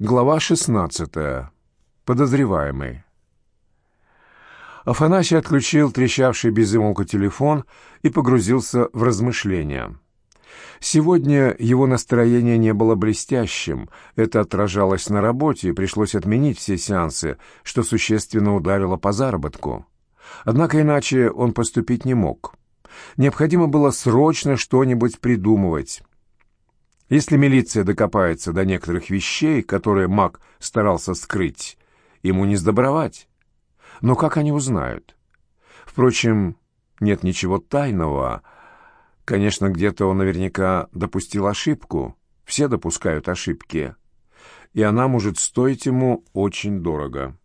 Глава 16. Подозреваемый. Афанасий отключил трещавший без замолка телефон и погрузился в размышления. Сегодня его настроение не было блестящим, это отражалось на работе, и пришлось отменить все сеансы, что существенно ударило по заработку. Однако иначе он поступить не мог. Необходимо было срочно что-нибудь придумывать. Если милиция докопается до некоторых вещей, которые маг старался скрыть, ему не сдобровать. Но как они узнают? Впрочем, нет ничего тайного. Конечно, где-то он наверняка допустил ошибку. Все допускают ошибки. И она может стоить ему очень дорого.